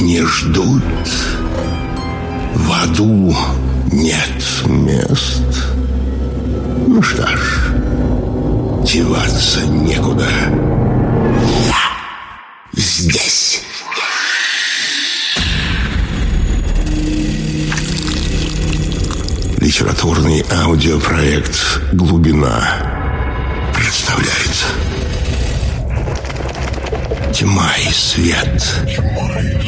Не ждут. В аду нет мест. Ну что ж, деваться некуда. Я здесь. Литературный аудиопроект «Глубина» представляет Тьма и свет. Тьма и свет.